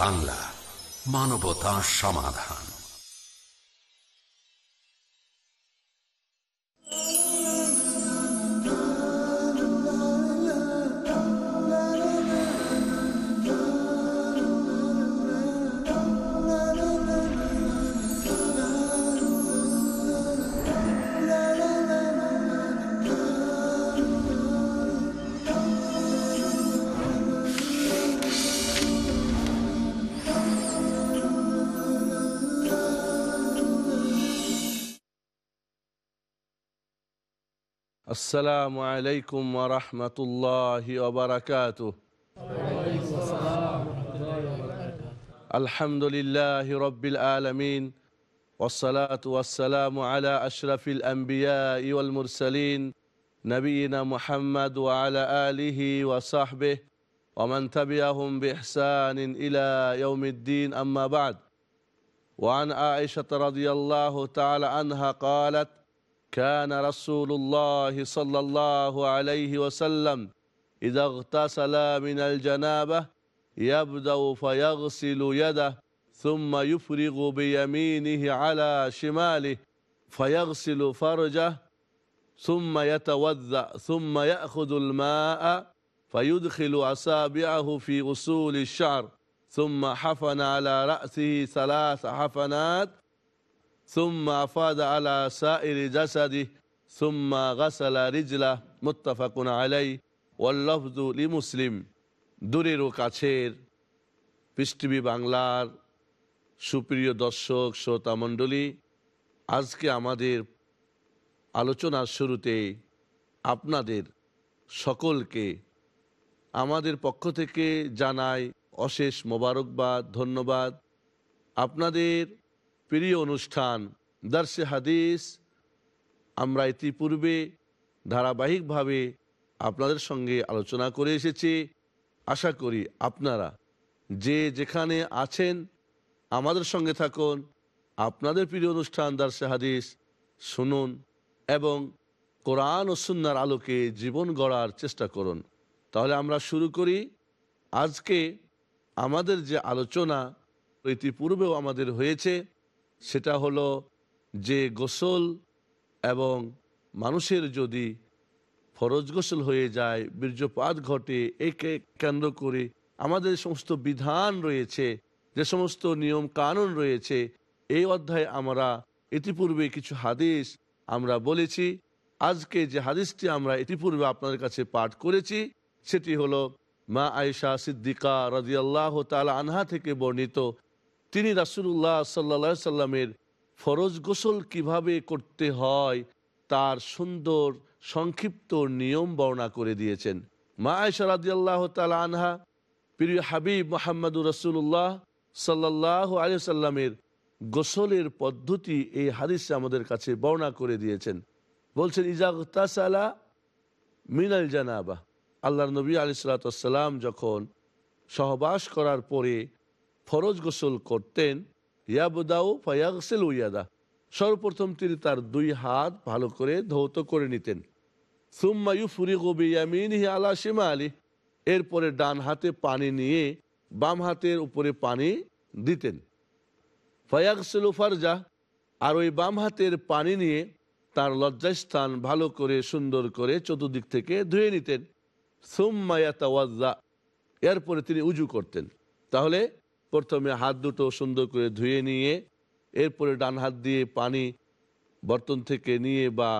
বাংলা মানবতা সমাধান। السلام عليكم ورحمة الله وبركاته. الحمد لله رب العالمين والصلاة والسلام على أشرف الأنبياء والمرسلين نبينا محمد وعلى آله وصحبه ومن تبعهم بإحسان إلى يوم الدين. أما بعد وعن عائشة رضي الله تعالى عنها قالت كان رسول الله صلى الله عليه وسلم إذا اغتسل من الجنابة يبدأ فيغسل يده ثم يفرغ بيمينه على شماله فيغسل فرجه ثم يتوضأ ثم يأخذ الماء فيدخل أصابعه في غسول الشعر ثم حفن على رأسه ثلاث حفنات সুম্মা আফাদা আলা গাসালা রিজলা আলাই মুসলিম দূরেরও কাছের পৃষ্টিবি বাংলার সুপ্রিয় দর্শক, শ্রোতা মণ্ডলী, আজকে আমাদের আলোচনার শুরুতে আপনাদের সকলকে, আমাদের পক্ষ থেকে জানাই অশেষ মোবারকবাদ, ধন্যবাদ। আপনাদের প্রিয় অনুষ্ঠান দার্সে হাদিস, আমরা ইতিপূর্বে ধারাবাহিকভাবে আপনাদের সঙ্গে আলোচনা করে এসেছি। আশা করি আপনারা যে যেখানে আছেন, আমাদের সঙ্গে থাকুন, আপনাদের প্রিয় অনুষ্ঠান দার্সে হাদিস শুনুন এবং কোরআন ও সুন্নার আলোকে জীবন গড়ার চেষ্টা করুন। তাহলে আমরা শুরু করি। আজকে আমাদের যে আলোচনা, ইতিপূর্বেও আমাদের হয়েছে সেটা হলো যে গোসল এবং মানুষের যদি ফরজ গোসল হয়ে যায়, বীর্যপাত ঘটে, একে কেন্দ্র করে আমাদের সমস্ত বিধান রয়েছে, যে সমস্ত নিয়ম কানুন রয়েছে, এই অধ্যায়ে আমরা ইতিপূর্বে কিছু হাদিস আমরা বলেছি। আজকে যে হাদিসটি আমরা ইতিপূর্বে আপনাদের কাছে পাঠ করেছি, সেটি হলো মা আয়েশা সিদ্দিকা রাজিয়াল্লাহ তালা আনহা থেকে বর্ণিত তিনি রাসুল্লাহ সাল্লা সাল্লামের ফরজ গোসল কীভাবে করতে হয়, তার সুন্দর সংক্ষিপ্ত নিয়ম বর্ণনা করে দিয়েছেন। মা রাদিয়াল্লাহ তালা আনহা, প্রিয় হাবিব মোহাম্মদুর রসুল্লাহ সাল্লাহ আলিয়াল্লামের গোসলের পদ্ধতি এই হাদিসে আমাদের কাছে বর্ণনা করে দিয়েছেন। বলছেন ইজাগতাসালা মিনাল জানাবা। আল্লাহ নবী আলি যখন সহবাস করার পরে ফরজ গোসল করতেন, ইয়াবুদাউ ফায়াগসেল উইয়াদা সর্বপ্রথম তিনি তার দুই হাত ভালো করে ধৌত করে নিতেন। সুম্মায়ু ফুরি গবিয়ামিন আলা সীমা আলী এরপরে ডান হাতে পানি নিয়ে বাম হাতের উপরে পানি দিতেন। ফায়াগসেল ফারজা। আর ওই বাম হাতের পানি নিয়ে তার লজ্জাস্থান ভালো করে সুন্দর করে চতুর্দিক থেকে ধুয়ে নিতেন। সুম্মায়াতাওয়াজ্জা এরপরে তিনি উজু করতেন। তাহলে প্রথমে হাত দুটো সুন্দর করে ধুয়ে নিয়ে, এরপরে ডান হাত দিয়ে পানি বর্তন থেকে নিয়ে বা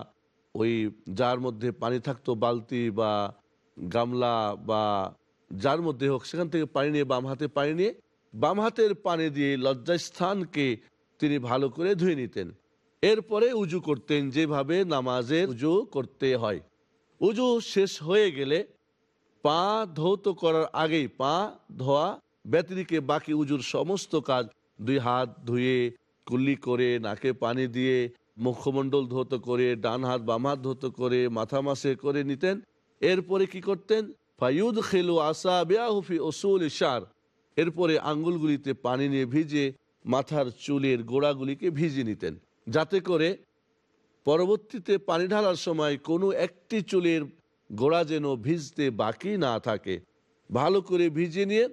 ওই যার মধ্যে পানি থাকতো, বালতি বা গামলা বা যার মধ্যে হোক, সেখান থেকে পানি নিয়ে বাম হাতে পানি নিয়ে, বাম হাতের পানি দিয়ে লজ্জাস্থানকে তিনি ভালো করে ধুয়ে নিতেন। এরপরে উজু করতেন, যেভাবে নামাজের উজু করতে হয়। উজু শেষ হয়ে গেলে পা ধৌত করার আগেই, পা ধোয়া ব্যতিরিকে বাকি উজুর সমস্ত কাজ দুই হাত ধুয়ে কুল্লি করে, নাকে পানি দিয়ে মুখমণ্ডল ধৌত করে, ডান হাত, বাম হাত ধৌত করে, মাথা মাসে করে নিতেন। এরপরে কি করতেন? ফায়ুদ খেলু আসা বেয়াহুফি ওসুল ইশার এরপরে আঙ্গুলগুলিতে পানি নিয়ে ভিজে মাথার চুলের গোড়াগুলিকে ভিজিয়ে নিতেন। যাতে করে পরবর্তীতে পানি ঢালার সময় কোনো একটি চুলের গোড়া যেন ভিজতে বাকি না থাকে। ভালো করে ভিজিয়ে নিয়ে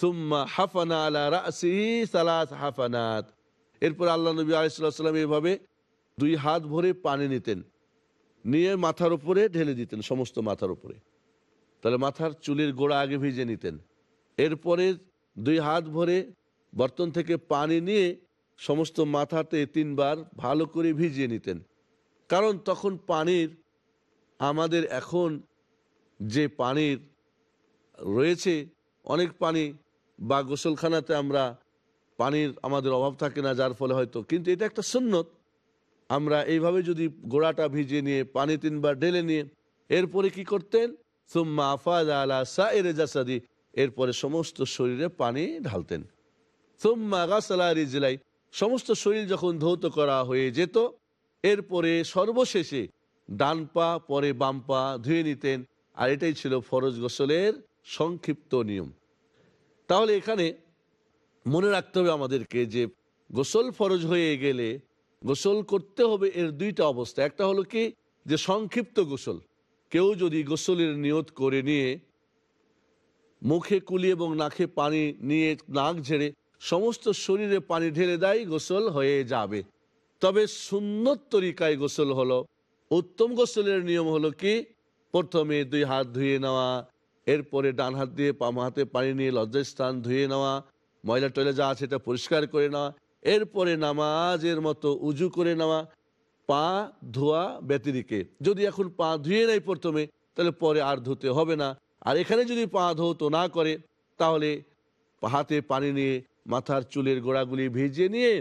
সুম্মা আলা এরপর আল্লাহ নবী আলাইসাল্লাম এভাবে দুই হাত ভরে পানি নিতেন, নিয়ে মাথার উপরে ঢেলে দিতেন, সমস্ত মাথার উপরে। তাহলে মাথার চুলের গোড়া আগে ভিজে নিতেন। এরপরে দুই হাত ভরে বর্তন থেকে পানি নিয়ে সমস্ত মাথাতে তিনবার ভালো করে ভিজিয়ে নিতেন। কারণ তখন পানির, আমাদের এখন যে পানির রয়েছে, অনেক পানি বা গোসলখানাতে আমরা পানির আমাদের অভাব থাকে না, যার ফলে হয়তো। কিন্তু এটা একটা সুন্নত। আমরা এইভাবে যদি গোড়াটা ভিজিয়ে নিয়ে, পানি তিনবার ঢেলে নিয়ে, এরপরে কি করতেন? সুম্মা আফাদ আলা সা এর জাসাদি, এরপরে সমস্ত শরীরে পানি ঢালতেন। সুম্মা গাছালা রিজলাই, সমস্ত শরীর যখন ধৌত করা হয়ে যেত, এরপরে সর্বশেষে ডান পা, পরে বাম পা ধুয়ে নিতেন। আর এটাই ছিল ফরজ গোসলের সংক্ষিপ্ত নিয়ম। তাহলে এখানে মনে রাখতে হবে আমাদেরকে যে গোসল ফরজ হয়ে গেলে গোসল করতে হবে এর দুইটা অবস্থা। একটা হলো কি? যে সংক্ষিপ্ত গোসল। কেউ যদি গোসলের নিয়ত করে নিয়ে মুখে কুলি এবং নাকে পানি নিয়ে নাক ঝেড়ে সমস্ত শরীরে পানি ঢেলে দেয়, গোসল হয়ে যাবে। তবে সুন্নত তরিকায় গোসল হলো, উত্তম গোসলের নিয়ম হলো কি? প্রথমে দুই হাত ধুয়ে নেওয়া এরপরে ডান হাত দিয়ে বাম হাতে পানি নিয়ে লজ্জাস্থান ধুয়ে নেওয়া, ময়লা টয়লা যা আছে এটা পরিষ্কার করে নেওয়া, এরপরে নামাজের মতো উজু করে নেওয়া, পা ধোয়া ব্যতিরিকে। যদি এখন পা ধুয়ে নেয় প্রথমে, তাহলে পরে আর ধুতে হবে না। আর এখানে যদি পা ধৌত না করে, তাহলে হাতে পানি নিয়ে মাথার চুলের গোড়াগুলি ভিজিয়ে নিয়ে,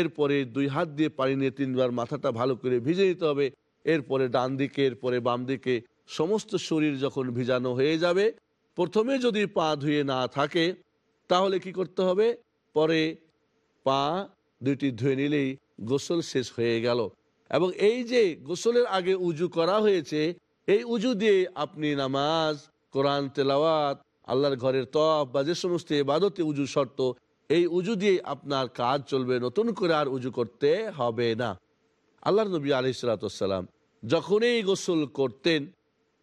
এরপরে দুই হাত দিয়ে পানি নিয়ে তিনবার মাথাটা ভালো করে ভিজে নিতে হবে। এরপরে ডান দিকে, এরপরে বাম দিকে সমস্ত শরীর যখন ভিজানো হয়ে যাবে, প্রথমে যদি পা ধুয়ে না থাকে, তাহলে কি করতে হবে? পরে পা দুইটি ধুয়ে নিলেই গোসল শেষ হয়ে গেল। এবং এই যে গোসলের আগে উজু করা হয়েছে, এই উজু দিয়ে আপনি নামাজ, কোরআন, তেলাওয়াত, আল্লাহর ঘরের তফ বা যে সমস্ত এবাদতে উজু শর্ত, এই উজু দিয়ে আপনার কাজ চলবে, নতুন করে আর উজু করতে হবে না। আল্লাহর নবী আলি যখনই গোসল করতেন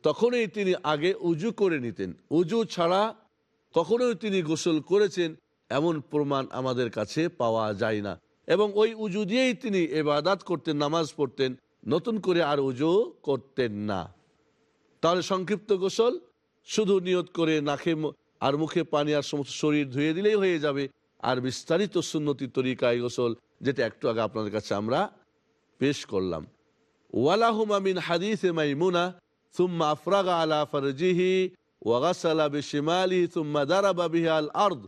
তখনই তিনি আগে উজু করে নিতেন। উজু ছাড়া কখনোই তিনি গোসল করেছেন এমন প্রমাণ আমাদের কাছে পাওয়া যায় না। এবং ওই উজু দিয়েই তিনি এবাদাত করতেন, নামাজ পড়তেন, নতুন করে আর উজু করতেন না। তাহলে সংক্ষিপ্ত গোসল, শুধু নিয়ত করে নাকে আর মুখে পানি আর সমস্ত শরীর ধুয়ে দিলেই হয়ে যাবে। আর বিস্তারিত সুন্নতি তরিকায় গোসল, যেটা একটু আগে আপনাদের কাছে আমরা পেশ করলাম। ওয়ালাহুমা হাদিস হাদিসে মাইমুনা ثم أفرغ على فرجه وغسل بشماله ثم ضرب بها الأرض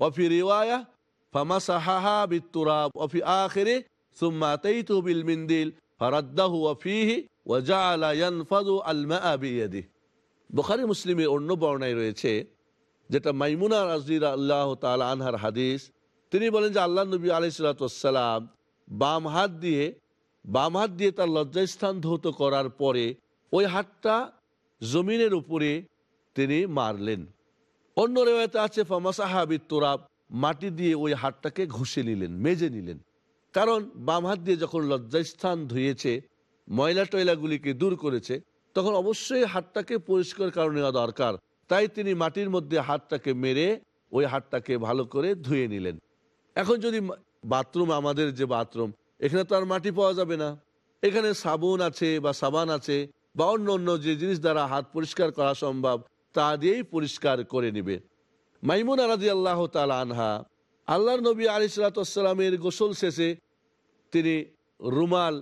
وفي رواية فمسحها بالتراب وفي آخره ثم أتيته بالمنديل فرده وفيه وجعل ينفض الماء بيده বুখারি মুসলিমের অন্য বর্ণায় রয়েছে যেটা মাইমুনা রাজির আল্লাহ তালা আনহার হাদিস তিনি বলেন যে আল্লাহ নবী আলাইসালাম বাম হাত দিয়ে বাম হাত দিয়ে তার লজ্জাস্থান ধৌত করার পরে ওই হাতটা জমিনের উপরে তিনি মারলেন। অন্য রেওয়াতে আছে ফামাসাহাবি তোরাব মাটি দিয়ে ওই হাতটাকে ঘষে নিলেন, মেজে নিলেন। কারণ বাম হাত দিয়ে যখন লজ্জাস্থান ধুয়েছে, ময়লা টয়লাগুলিকে দূর করেছে, তখন অবশ্যই হাতটাকে পরিষ্কার কারণ নেওয়া দরকার। তাই তিনি মাটির মধ্যে হাতটাকে মেরে ওই হাতটাকে ভালো করে ধুয়ে নিলেন। এখন যদি বাথরুম, আমাদের যে বাথরুম, এখানে তো আর মাটি পাওয়া যাবে না। এখানে সাবুন আছে বা সাবান আছে বা অন্য অন্য যে জিনিস দ্বারা হাত পরিষ্কার করা সম্ভব, তা দিয়েই পরিষ্কার করে নিবে। মাইমুন আলাদি আল্লাহ তালা আনহা, আল্লাহর নবী আলি সালাতামের গোসল শেষে তিনি রুমাল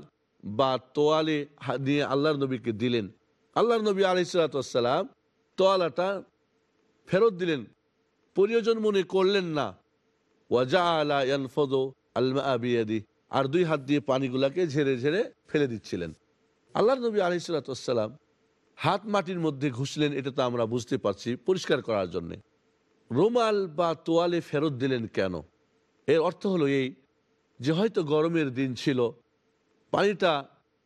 বা তোয়ালে নিয়ে আল্লাহর নবীকে দিলেন। আল্লাহর নবী আলি সালাতাম তোয়ালাটা ফেরত দিলেন। প্রয়োজন মনে করলেন না ওয়াজা আলা ইয়ানফদো আলমা আর দুই হাত দিয়ে পানিগুলাকে ঝেড়ে ঝেড়ে ফেলে দিচ্ছিলেন। আল্লাহ নবী আলিসাল্লাম হাত মাটির মধ্যে ঘুষলেন, এটা তো আমরা বুঝতে পারছি পরিষ্কার করার জন্যে। রুমাল বা তোয়ালে ফেরত দিলেন কেন? এর অর্থ হলো এই যে হয়তো গরমের দিন ছিল, পানিটা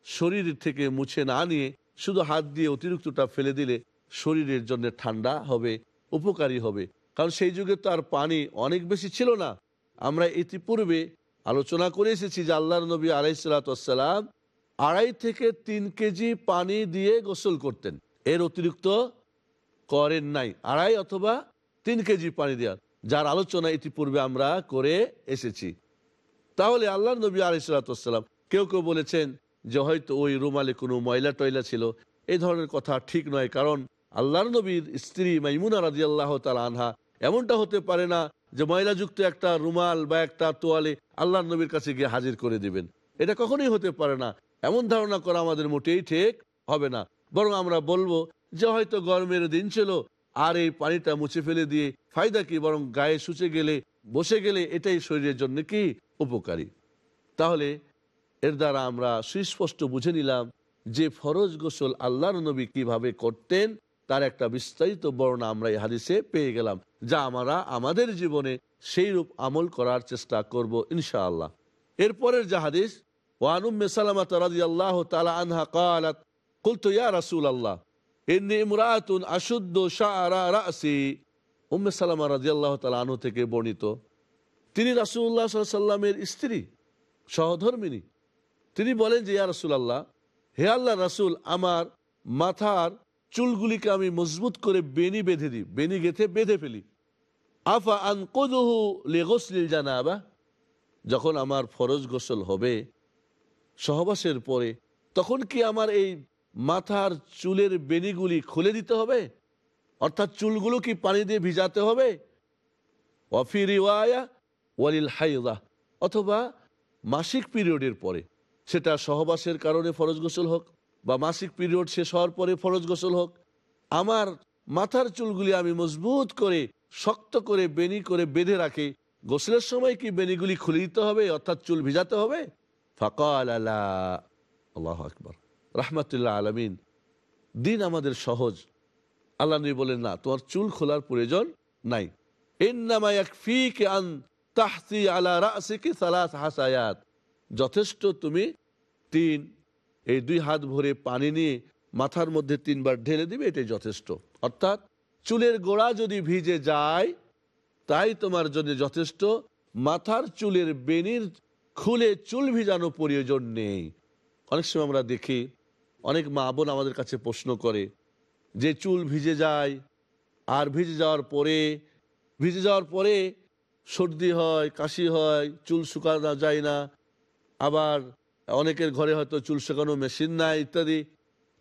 শরীর থেকে মুছে না নিয়ে শুধু হাত দিয়ে অতিরিক্তটা ফেলে দিলে শরীরের জন্য ঠান্ডা হবে, উপকারী হবে। কারণ সেই যুগে তো আর পানি অনেক বেশি ছিল না। আমরা ইতিপূর্বে আলোচনা করে এসেছি যে আল্লাহর নবী আলাইসালাম আড়াই থেকে তিন কেজি পানি দিয়ে গোসল করতেন। এর অতিরিক্ত করেন নাই। আড়াই অথবা তিন কেজি পানি দেওয়ার যার আলোচনা ইতিপূর্বে আমরা করে এসেছি। তাহলে আল্লাহ নবী আলিসাল্লাম কেউ কেউ বলেছেন যে হয়তো ওই রুমালে কোনো ময়লা টয়লা ছিল। এই ধরনের কথা ঠিক নয়, কারণ আল্লাহর নবীর স্ত্রী মাইমুনা রাজি আল্লাহ তাল আনহা এমনটা হতে পারে না যে ময়লাযুক্ত একটা রুমাল বা একটা তোয়ালে আল্লাহর নবীর কাছে গিয়ে হাজির করে দিবেন। এটা কখনোই হতে পারে না। এমন ধারণা করা আমাদের মোটেই ঠিক হবে না। বরং আমরা বলব যে হয়তো গরমের দিন ছিল, আর এই পানিটা মুছে ফেলে দিয়ে ফায়দা কি? বরং গায়ে শুচে গেলে, বসে গেলে এটাই শরীরের জন্য কি উপকারী? তাহলে এর দ্বারা আমরা সুস্পষ্ট বুঝে নিলাম যে ফরজ গোসল আল্লাহর নবী কীভাবে করতেন, তার একটা বিস্তারিত বর্ণনা আমরা এই হাদিসে পেয়ে গেলাম, যা আমরা আমাদের জীবনে সেই রূপ আমল করার চেষ্টা করব ইনশাআল্লাহ। এরপরের যে হাদিস ওয়ানুম্মে সালামাত রাদিয়াল্লাহু তাআলা আনহা قالت قلت يا رسول الله إني امرأة أشد شعر رأسي উম্মে সালামা রাদিয়াল্লাহু তাআলা আনহু থেকে বর্ণিত তিনি রাসূলুল্লাহ সাল্লাল্লাহু আলাইহি সাল্লামের স্ত্রী সহধর্মিনী তিনি বলেন যে ইয়া রাসূলুল্লাহ হে আল্লাহ রাসূল আমার মাথার চুলগুলিকে আমি মজবুত করে বেনি বেঁধে দিই বেনি গেথে বেঁধে ফেলি আফা আনকুদুহু লিগসলিল জানাবা যখন আমার ফরজ গোসল হবে সহবাসের পরে, তখন কি আমার এই মাথার চুলের বেনিগুলি খুলে দিতে হবে? অর্থাৎ চুলগুলো কি পানি দিয়ে ভিজাতে হবে? হাইদা, অথবা মাসিক পিরিয়ডের পরে। সেটা সহবাসের কারণে ফরজ গোসল হোক বা মাসিক পিরিয়ড শেষ হওয়ার পরে ফরজ গোসল হোক, আমার মাথার চুলগুলি আমি মজবুত করে, শক্ত করে বেনি করে বেঁধে রাখি। গোসলের সময় কি বেনিগুলি খুলে দিতে হবে, অর্থাৎ চুল ভিজাতে হবে? ফাকাল আলা আল্লাহ আকবর। রাহমাতুল্লাহ আলমিন। দিন আমাদের সহজ। আল্লাহ নবী বলেন, না, তোমার চুল খোলার প্রয়োজন নাই। যথেষ্ট তুমি তিন, এই দুই হাত ভরে পানি নিয়ে মাথার মধ্যে তিনবার ঢেলে দিবে, এটাই যথেষ্ট। অর্থাৎ চুলের গোড়া যদি ভিজে যায়, তাই তোমার জন্য যথেষ্ট। মাথার চুলের বেনির খুলে চুল ভিজানো প্রয়োজন নেই। অনেক সময় আমরা দেখি, অনেক মা বোন আমাদের কাছে প্রশ্ন করে, যে চুল ভিজে যায়, আর ভিজে যাওয়ার পরে, ভিজে যাওয়ার পরে সর্দি হয়, কাশি হয়, চুল শুকানো যায় না, আবার অনেকের ঘরে হয়তো চুল শুকানো মেশিন নাই, ইত্যাদি।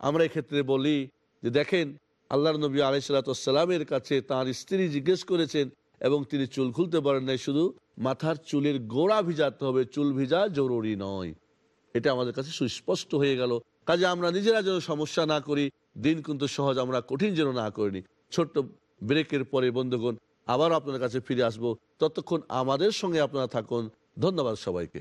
আমরা এক্ষেত্রে বলি যে দেখেন, আল্লাহর নবী আলাইসালাতামের কাছে তার স্ত্রী জিজ্ঞেস করেছেন এবং তিনি চুল খুলতে পারেন নাই, শুধু মাথার চুলের গোড়া ভিজাতে হবে, চুল ভিজা জরুরি নয়। এটা আমাদের কাছে সুস্পষ্ট হয়ে গেল। কাজে আমরা নিজেরা যেন সমস্যা না করি, দিন কিন্তু সহজ আমরা কঠিন যেন না করিনি ছোট্ট ব্রেকের পরে, বন্ধুগণ, আবার আপনার কাছে ফিরে আসব। ততক্ষণ আমাদের সঙ্গে আপনারা থাকুন। ধন্যবাদ সবাইকে।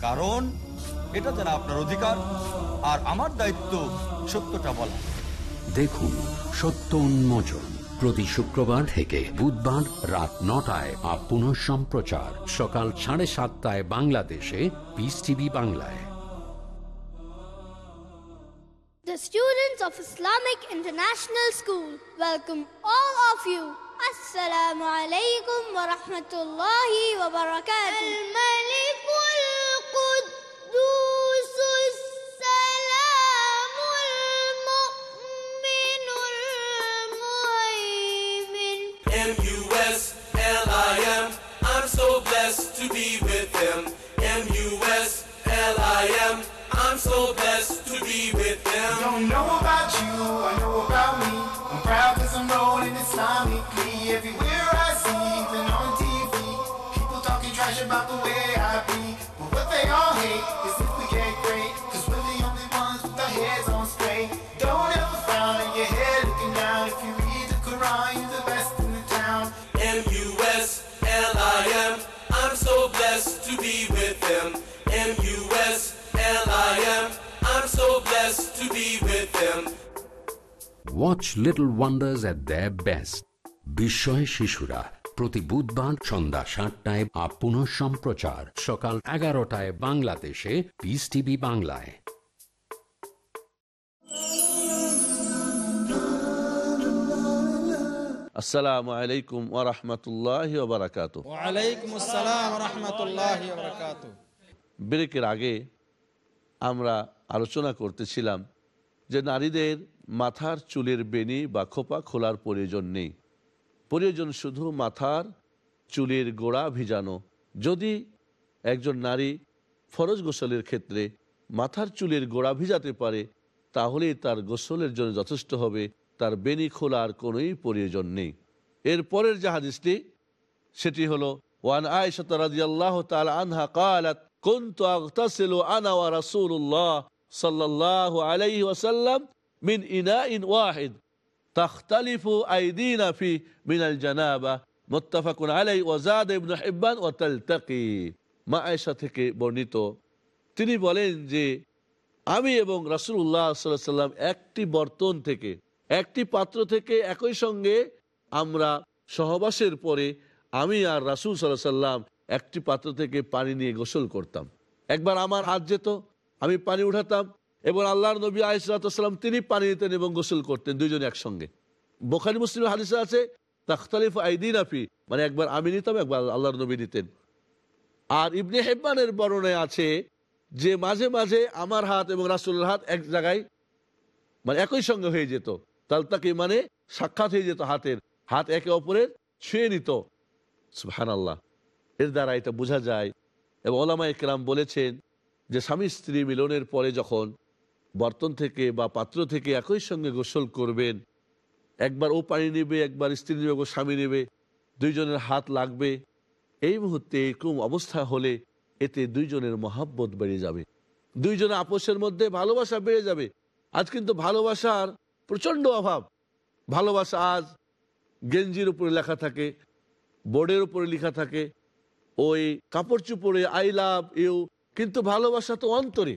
কারণ এটা যেন আপনার অধিকার আর আমার দায়িত্ব সত্যটা বলা দেখুন সত্য উন্মোচন প্রতি শুক্রবার থেকে বুধবার রাত নটায় আর পুনঃ সম্প্রচার সকাল সাড়ে সাতটায় বাংলাদেশে পিস টিভি বাংলায় The students of Islamic International School welcome all of you. Assalamu alaikum wa rahmatullahi wa barakatuh. Little Wonders at the best বিস্ময় শিশুরা প্রতি বুধবার সন্ধ্যা সাতটায় আপ পুনঃ সম্প্রচার সকাল এগারোটায় বাংলাদেশে পিস টিভি বাংলায়। আসসালামু আলাইকুম ওরহমতুল্লাহ বারাকাত ওয়ালাইকুম আসসালাম রহমতুল্লাহ ব্রেকের আগে আমরা আলোচনা করতেছিলাম যে নারীদের মাথার চুলের বেনি বা খোপা খোলার প্রয়োজন নেই প্রয়োজন শুধু মাথার চুলের গোড়া ভিজানো যদি একজন নারী ফরজ গোসলের ক্ষেত্রে মাথার চুলের গোড়া ভিজাতে পারে তাহলেই তার গোসলের জন্য যথেষ্ট হবে তার বেনি খোলার কোনোই প্রয়োজন নেই এর পরের যে হাদিসটি সেটি হলো ওয়ান আয়েশা রাদিয়াল্লাহু তাআলা আনহা قالت كنت اغتسل انا ورسول الله মিন জানাবা। আলাই থেকে বর্ণিত। তিনি বলেন যে, আমি এবং রাসুল্লাহ সাল্লাম একটি বর্তন থেকে, একটি পাত্র থেকে একই সঙ্গে আমরা সহবাসের পরে আমি আর রাসুল সাল্লাম একটি পাত্র থেকে পানি নিয়ে গোসল করতাম। একবার আমার হাত যেত আমি পানি উঠাতাম এবং আল্লাহর নবী আলিসাল্লাম তিনি পানি নিতেন এবং গোসল করতেন, দুইজন একসঙ্গে। বোখারি মুসলিম হাদিসে আছে, তাখতালিফ আইদিন আফি মানে একবার আমি নিতাম, একবার আল্লাহর নবী নিতেন। আর ইবনে হেব্বানের বর্ণনায় আছে যে মাঝে মাঝে আমার হাত এবং রাসুলের হাত এক জায়গায় মানে একই সঙ্গে হয়ে যেত। তালতাকি মানে সাক্ষাৎ হয়ে যেত হাতের, হাত একে অপরের ছুঁয়ে নিত। হান আল্লাহ এর দ্বারা এটা বোঝা যায়। এবং ওলামা ইকরাম বলেছেন যে স্বামী স্ত্রী মিলনের পরে যখন বর্তন থেকে বা পাত্র থেকে একই সঙ্গে গোসল করবেন, একবার ও পানি নেবে, একবার স্ত্রী নেবে স্বামী নেবে, দুইজনের হাত লাগবে, এই মুহূর্তে এরকম অবস্থা হলে এতে দুইজনের মহাব্বত বেড়ে যাবে। দুইজনের আপোষের মধ্যে ভালোবাসা বেড়ে যাবে। আজ কিন্তু ভালোবাসার প্রচণ্ড অভাব। ভালোবাসা আজ গেঞ্জির উপরে লেখা থাকে, বোর্ডের উপরে লেখা থাকে, ওই কাপড় চুপড়ে আই লাভ ইউ কিন্তু ভালোবাসা তো অন্তরে,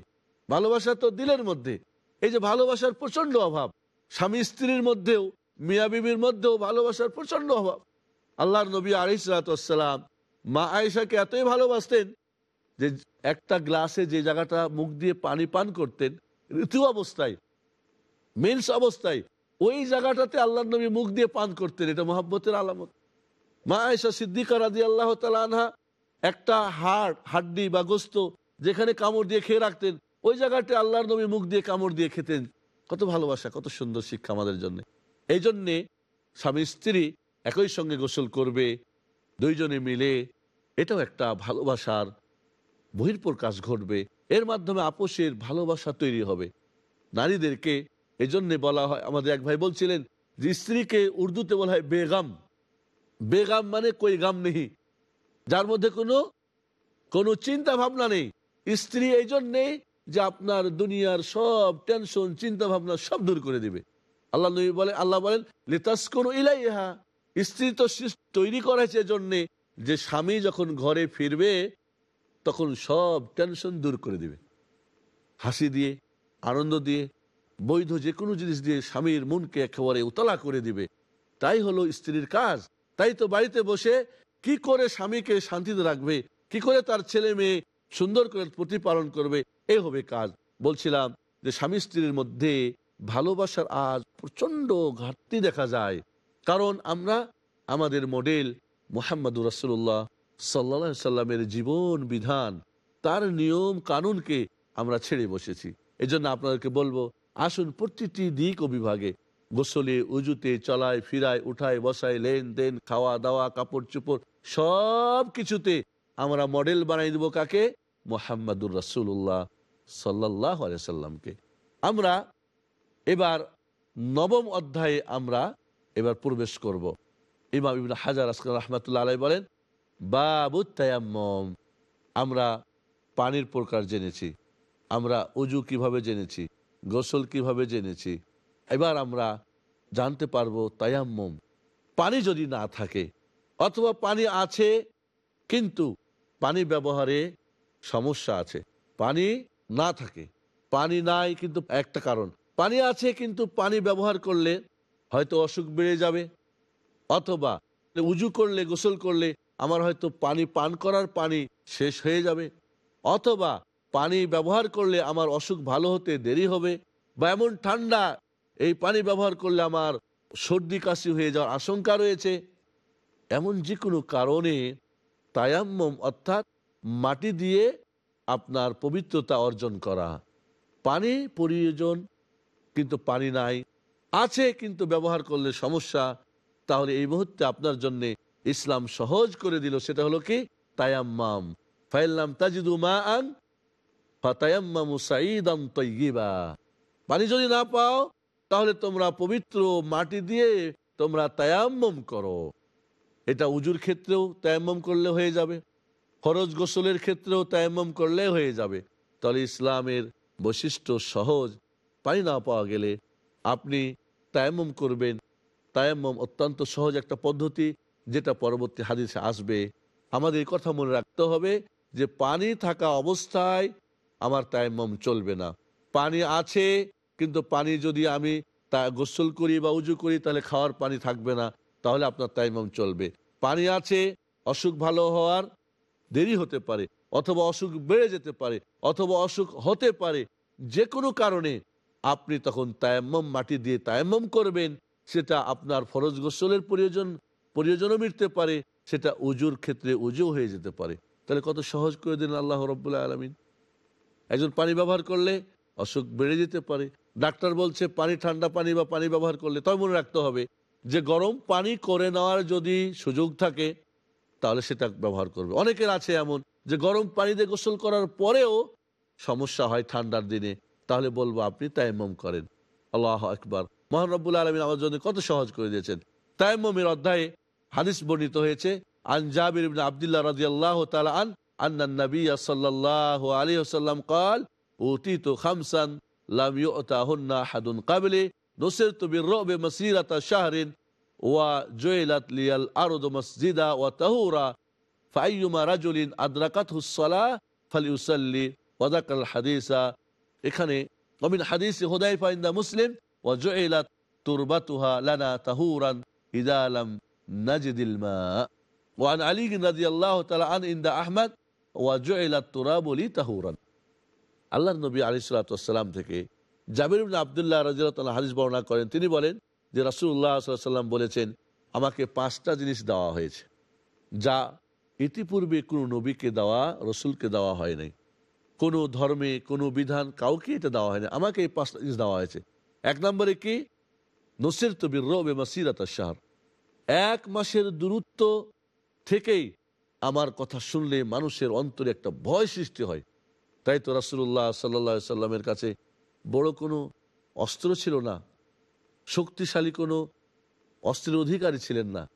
ভালোবাসা তো দিলের মধ্যে। এই যে ভালোবাসার প্রচণ্ড অভাব, স্বামী স্ত্রীর মধ্যেও, মিয়া বিবির মধ্যেও ভালোবাসার প্রচণ্ড অভাব। আল্লাহর নবী আলিসালাম মা আয়েশাকে এতই ভালোবাসতেন যে একটা গ্লাসে যে জায়গাটা মুখ দিয়ে পানি পান করতেন, ঋতু অবস্থায়, মেন্স অবস্থায়, ওই জায়গাটাতে আল্লাহ নবী মুখ দিয়ে পান করতেন, এটা মোহাব্বতের আলামত। মা আয়েশা সিদ্দিকা রাজি আল্লাহ তালা আনহা একটা হাড়, হাড্ডি বা গোস্ত যেখানে কামড় দিয়ে খেয়ে রাখতেন, ওই জায়গাতে আল্লাহর নবী মুখ দিয়ে কামড় দিয়ে খেতেন। কত ভালোবাসা, কত সুন্দর শিক্ষা আমাদের জন্য। এই জন্যে স্বামী স্ত্রী একই সঙ্গে গোসল করবে, দুইজনে মিলে। এটাও একটা ভালোবাসার বহির্প্রকাশ ঘটবে। এর মাধ্যমে আপোষের ভালোবাসা তৈরি হবে। নারীদেরকে এজন্যে বলা হয়, আমাদের এক ভাই বলছিলেন যে, স্ত্রীকে উর্দুতে বলা হয় বেগাম। বেগাম মানে কই গাম নেই। যার মধ্যে কোনো কোনো চিন্তা ভাবনা নেই। স্ত্রী এই জন্যে যে আপনার দুনিয়ার সব টেনশন চিন্তা ভাবনা সব দূর করে দিবে। আল্লাহ নবী বলে, আল্লাহ বলেন লেতাস কোনো ইলাইহা। স্ত্রী তো তৈরি করেছে জন্যে যে স্বামী যখন ঘরে ফিরবে, তখন সব টেনশন দূর করে দিবে। হাসি দিয়ে, আনন্দ দিয়ে, বৈধ যে কোনো জিনিস দিয়ে স্বামীর মনকে একেবারে উতলা করে দিবে। তাই হলো স্ত্রীর কাজ। তাই তো বাড়িতে বসে কি করে স্বামীকে শান্তিতে রাখবে, কি করে তার ছেলে মেয়ে সুন্দর করে প্রতিপালন করবে, এ হবে কাজ। বলছিলাম যে স্বামী স্ত্রীর মধ্যে ভালোবাসার আজ প্রচণ্ড ঘাটতি দেখা যায়। কারণ আমরা আমাদের মডেল মোহাম্মদুর রসুল্লাহ সাল্লা সাল্লামের জীবন বিধান, তার নিয়ম কানুনকে আমরা ছেড়ে বসেছি। এজন্য আপনাদেরকে বলব, আসুন প্রতিটি দিক ও বিভাগে গোসলে, উজুতে, চলায়, ফিরায়, উঠায়, বসায়, লেনদেন খাওয়া দাওয়া কাপড় চোপড় সব কিছুতে আমরা মডেল বানাই দেবো কাকে? মোহাম্মদুর রসুল্লাহ সাল্লাহ আমরা এবার নবম অধ্যায়ে আমরা এবার প্রবেশ করব। ইমাম ইবিন হাজার আসকাল রহমতুল্লাহ আলাই বলেন বাবু তায়াম্মম। আমরা পানির প্রকার জেনেছি। আমরা উজু কীভাবে জেনেছি? গোসল কীভাবে জেনেছি? এবার আমরা জানতে পারব তায়াম্মম। পানি যদি না থাকে, অথবা পানি আছে, কিন্তু পানি ব্যবহারে সমস্যা আছে। পানি না থাকে। পানি নাই কিন্তু একটা কারণ। পানি আছে কিন্তু পানি ব্যবহার করলে হয়তো অসুখ বেড়ে যাবে। অথবা উজু করলে, গোসল করলে আমার হয়তো পানি পান করার পানি শেষ হয়ে যাবে। অথবা পানি ব্যবহার করলে আমার অসুখ ভালো হতে দেরি হবে বা এমন ঠান্ডা এই পানি ব্যবহার করলে আমার সর্দি কাশি হয়ে যাওয়ার আশঙ্কা রয়েছে। এমন যে কোনো কারণে তায়াম্মম অর্থাৎ মাটি দিয়ে আপনার পবিত্রতা অর্জন করা। পানি প্রয়োজন, কিন্তু পানি নাই। আছে, কিন্তু ব্যবহার করলে সমস্যা। তাহলে এই মুহূর্তে আপনার জন্য ইসলাম সহজ করে দিল, সেটা হলো কি? তায়াম্মাম। ফাইল্লাম তাজিদু মা আন ফাতায়াম্মামু তৈয়িবা পানি যদি না পাও, তাহলে তোমরা পবিত্র মাটি দিয়ে তোমরা তায়াম্মম করো। এটা উজুর ক্ষেত্রেও তায়াম্মম করলে হয়ে যাবে। ফরজ গোসলের ক্ষেত্রেও তায়াম্মম করলে হয়ে যাবে। তাহলে ইসলামের বৈশিষ্ট্য সহজ। পানি না পাওয়া গেলে আপনি তায়াম্মম করবেন। তায়াম্মম অত্যন্ত সহজ একটা পদ্ধতি, যেটা পরবর্তী হাদিসে আসবে। আমাদের কথা মনে রাখতে হবে যে, পানি থাকা অবস্থায় আমার তায়াম্মম চলবে না। পানি আছে, কিন্তু পানি যদি আমি তা গোসল করি বা উজু করি, তাহলে খাওয়ার পানি থাকবে না। তাহলে আপনার তাইমাম চলবে। পানি আছে, অসুখ ভালো হওয়ার দেরি হতে পারে, অথবা অসুখ বেড়ে যেতে পারে, অথবা অসুখ হতে পারে, যে কোনো কারণে আপনি তখন তায়াম্মম, মাটি দিয়ে তায়াম্মম করবেন, সেটা আপনার ফরজ গোসলের প্রয়োজন, প্রয়োজনও মিটতে পারে, সেটা উজুর ক্ষেত্রে উজু হয়ে যেতে পারে। তাহলে কত সহজ করে দিন আল্লাহ রব্বুল্লাহ আলমিন। একজন পানি ব্যবহার করলে অসুখ বেড়ে যেতে পারে, ডাক্তার বলছে পানি ঠান্ডা পানি বা পানি ব্যবহার করলে তবে মনে রাখতে হবে যে গরম পানি করে নেওয়ার যদি সুযোগ থাকে, তাহলে সেটা ব্যবহার করবে। অনেকের আছে এমন যে গরম পানিতে গোসল করার পরেও সমস্যা হয় ঠান্ডার দিনে। তাহলে বলব, আপনি তাইমম করেন। আল্লাহ একবার মহানবুল আলমিন আমার জন্য কত সহজ করে দিয়েছেন। তাইমমের অধ্যায়ে হাদিস বর্ণিত হয়েছে, আন জাবির আবদুল্লাহ রাজি আল্লাহ আন, আন্না সাল্লাহ আলী কাল উতি তো খামসান, লাম ইউতাহুন্না হাদুন কাবলে। نصرت بالرعب مسيرة شهر وجعلت لي الأرض مسجدا وطهورا فأيما رجل أدركته الصلاة فليصلي وذكر الحديث এখানে ومن حديث حذيفة عند مسلم وجعلت تربتها لنا طهورا إذا لم نجد الماء وعن علي رضي الله تعالى عنه عند أحمد وجعل التراب لي طهورا আল্লাহ নবী আলী সাল্লাম থেকে জাবির আবদুল্লাহ রাজিয়াল হাদিস বর্ণনা করেন। তিনি বলেন যে রাসুল্লাহ সাল্লাম বলেছেন, আমাকে পাঁচটা জিনিস দেওয়া হয়েছে, যা ইতিপূর্বে কোনো নবীকে দেওয়া, রসুলকে দেওয়া হয় নাই। কোনো ধর্মে কোনো বিধান কাউকে এটা দেওয়া হয়নি। আমাকে এই পাঁচটা জিনিস দেওয়া হয়েছে। এক নম্বরে কি? নসির তবির রবে মাসিরাত শাহর এক মাসের দূরত্ব থেকেই আমার কথা শুনলে মানুষের অন্তরে একটা ভয় সৃষ্টি হয়। তাই তো রাসুল্লাহ সাল্লা সাল্লামের কাছে বড় কোনো অস্ত্র ছিল না। শক্তিশালী কোনো অস্ত্রের অধিকারী ছিলেন না।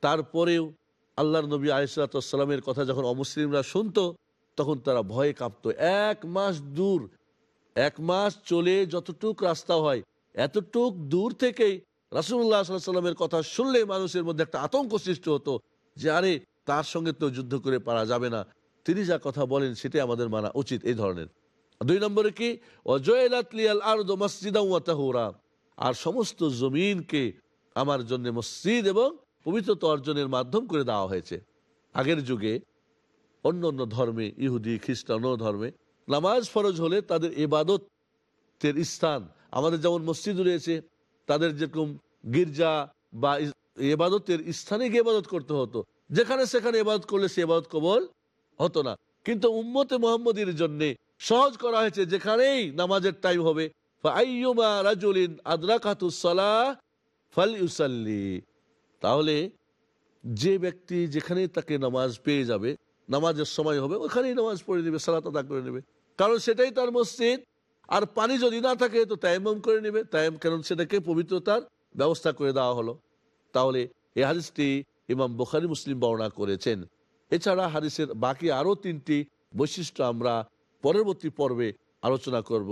তারপরেও আল্লাহর নবী আলিসাল্লামের কথা যখন অমুসলিমরা শুনতো, তখন তারা ভয়ে কাঁপত। এক মাস দূর, এক মাস চলে যতটুক রাস্তা হয়, এতটুক দূর থেকেই রাসুল্লাহ সাল্লামের কথা শুনলে মানুষের মধ্যে একটা আতঙ্ক সৃষ্টি হতো যে, আরে, তার সঙ্গে তো যুদ্ধ করে পারা যাবে না। তিনি যা কথা বলেন সেটাই আমাদের মানা উচিত এই ধরনের। দুই নম্বরে কি আর সমস্ত জমিনকে আমার জন্য মসজিদ এবং পবিত্রতা অর্জনের মাধ্যম করে দেওয়া হয়েছে। আগের যুগে অন্য অন্য ধর্মে, ইহুদি, খ্রিস্টান ধর্মে নামাজ ফরজ হলে তাদের এবাদতের স্থান, আমাদের যেমন মসজিদ রয়েছে, তাদের যেরকম গির্জা বা এবাদতের স্থানে গিয়ে এবাদত করতে হতো। যেখানে সেখানে এবাদত করলে সে এবাদত কবল হতো না। কিন্তু উম্মতে মোহাম্মদীর জন্য সহজ করা হয়েছে, যেখানেই নামাজের টাইম হবে। তাহলে যে ব্যক্তি যেখানেই তাকে নামাজ পেয়ে যাবে, নামাজের সময় হবে, ওখানেই নামাজ পড়ে নেবে, সালাত আদা করে নেবে। কারণ সেটাই তার মসজিদ। আর পানি যদি না থাকে, তো তায়াম্মম করে নেবে। তায়াম কারণ সেটাকে পবিত্রতার ব্যবস্থা করে দেওয়া হলো। তাহলে এই হাদিসটি ইমাম বুখারি মুসলিম বর্ণনা করেছেন। এছাড়া হাদিসের বাকি আরও তিনটি বৈশিষ্ট্য আমরা পরবর্তী পর্বে আলোচনা করব।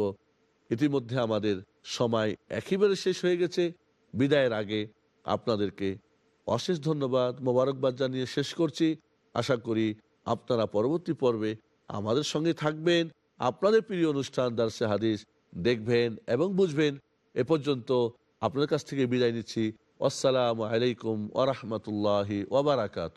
ইতিমধ্যে আমাদের সময় একেবারে শেষ হয়ে গেছে। বিদায়ের আগে আপনাদেরকে অশেষ ধন্যবাদ, মোবারকবাদ জানিয়ে শেষ করছি। আশা করি আপনারা পরবর্তী পর্বে আমাদের সঙ্গে থাকবেন। আপনাদের প্রিয় অনুষ্ঠান দার্সে হাদিস দেখবেন এবং বুঝবেন। এ পর্যন্ত আপনাদের কাছ থেকে বিদায় নিচ্ছি। আসসালামু আলাইকুম ওরহমতুল্লাহি ওবরাকাত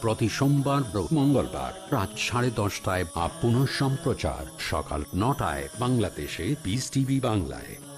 প্রতি সোমবার মঙ্গলবার রাত সাড়ে দশটায় বা পুনঃ সম্প্রচার সকাল নটায় বাংলাদেশে পিস টিভি বাংলায়।